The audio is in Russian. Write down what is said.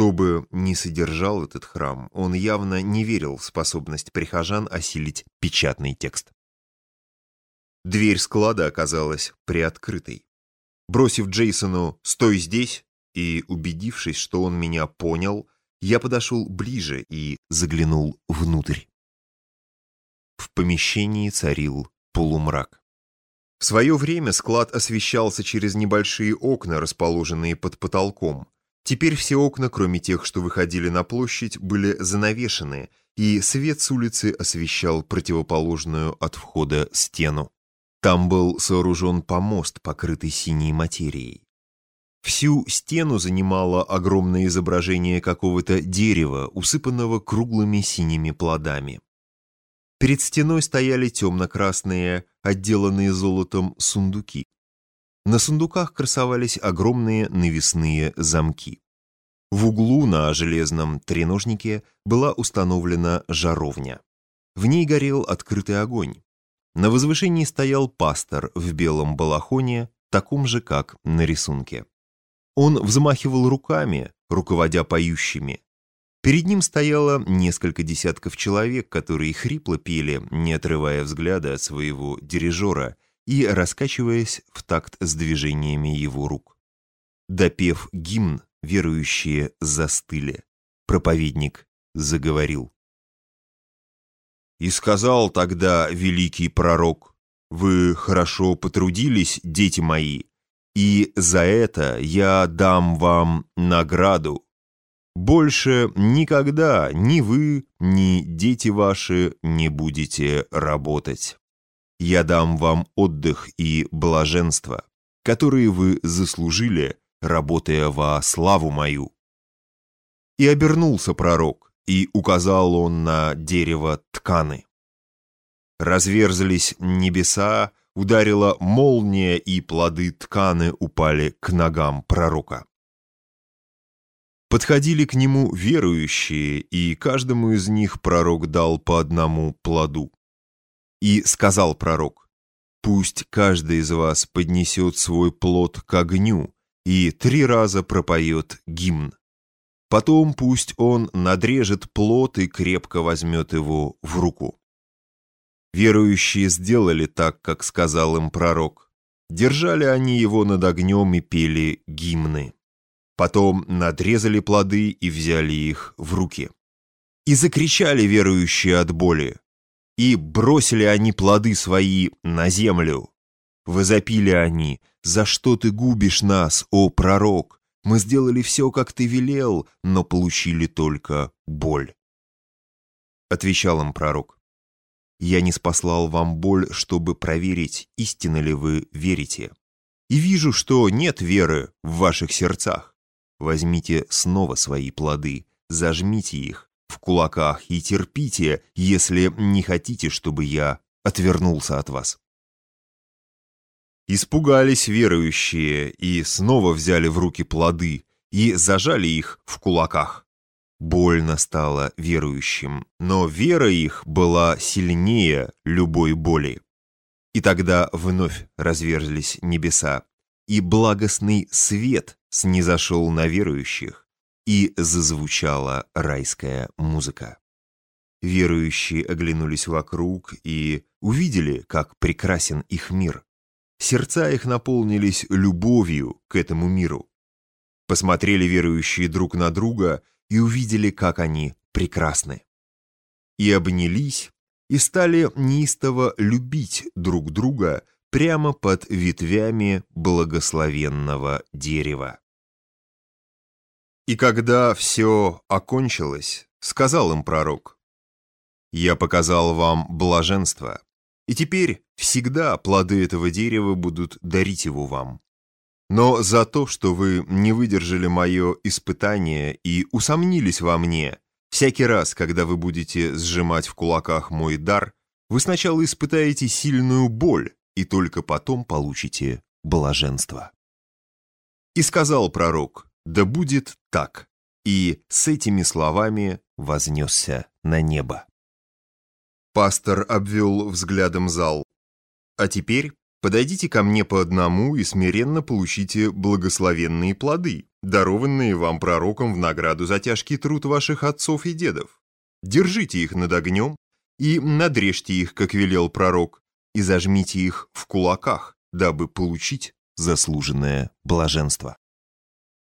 Что бы ни содержал этот храм, он явно не верил в способность прихожан осилить печатный текст. Дверь склада оказалась приоткрытой. Бросив Джейсону «стой здесь» и убедившись, что он меня понял, я подошел ближе и заглянул внутрь. В помещении царил полумрак. В свое время склад освещался через небольшие окна, расположенные под потолком. Теперь все окна, кроме тех, что выходили на площадь, были занавешены, и свет с улицы освещал противоположную от входа стену. Там был сооружен помост, покрытый синей материей. Всю стену занимало огромное изображение какого-то дерева, усыпанного круглыми синими плодами. Перед стеной стояли темно-красные, отделанные золотом сундуки. На сундуках красовались огромные навесные замки. В углу на железном треножнике была установлена жаровня. В ней горел открытый огонь. На возвышении стоял пастор в белом балахоне, таком же, как на рисунке. Он взмахивал руками, руководя поющими, Перед ним стояло несколько десятков человек, которые хрипло пели, не отрывая взгляда от своего дирижера и раскачиваясь в такт с движениями его рук. Допев гимн, верующие застыли. Проповедник заговорил. «И сказал тогда великий пророк, «Вы хорошо потрудились, дети мои, и за это я дам вам награду, больше никогда ни вы, ни дети ваши не будете работать. Я дам вам отдых и блаженство, которые вы заслужили, работая во славу мою». И обернулся пророк, и указал он на дерево тканы. Разверзались небеса, ударила молния, и плоды тканы упали к ногам пророка. Подходили к нему верующие, и каждому из них пророк дал по одному плоду. И сказал пророк, «Пусть каждый из вас поднесет свой плод к огню и три раза пропоет гимн. Потом пусть он надрежет плод и крепко возьмет его в руку». Верующие сделали так, как сказал им пророк. Держали они его над огнем и пели гимны. Потом надрезали плоды и взяли их в руки. И закричали верующие от боли. И бросили они плоды свои на землю. Возопили они, «За что ты губишь нас, о пророк? Мы сделали все, как ты велел, но получили только боль». Отвечал им пророк, «Я не спаслал вам боль, чтобы проверить, истинно ли вы верите. И вижу, что нет веры в ваших сердцах. Возьмите снова свои плоды, зажмите их кулаках и терпите, если не хотите, чтобы я отвернулся от вас. Испугались верующие и снова взяли в руки плоды и зажали их в кулаках. Больно стало верующим, но вера их была сильнее любой боли. И тогда вновь разверзлись небеса, и благостный свет снизошел на верующих, и зазвучала райская музыка. Верующие оглянулись вокруг и увидели, как прекрасен их мир. Сердца их наполнились любовью к этому миру. Посмотрели верующие друг на друга и увидели, как они прекрасны. И обнялись, и стали неистово любить друг друга прямо под ветвями благословенного дерева. И когда все окончилось, сказал им пророк, «Я показал вам блаженство, и теперь всегда плоды этого дерева будут дарить его вам. Но за то, что вы не выдержали мое испытание и усомнились во мне, всякий раз, когда вы будете сжимать в кулаках мой дар, вы сначала испытаете сильную боль, и только потом получите блаженство. И сказал пророк, да будет так, и с этими словами вознесся на небо. Пастор обвел взглядом зал. А теперь подойдите ко мне по одному и смиренно получите благословенные плоды, дарованные вам пророком в награду за тяжкий труд ваших отцов и дедов. Держите их над огнем и надрежьте их, как велел пророк, и зажмите их в кулаках, дабы получить заслуженное блаженство.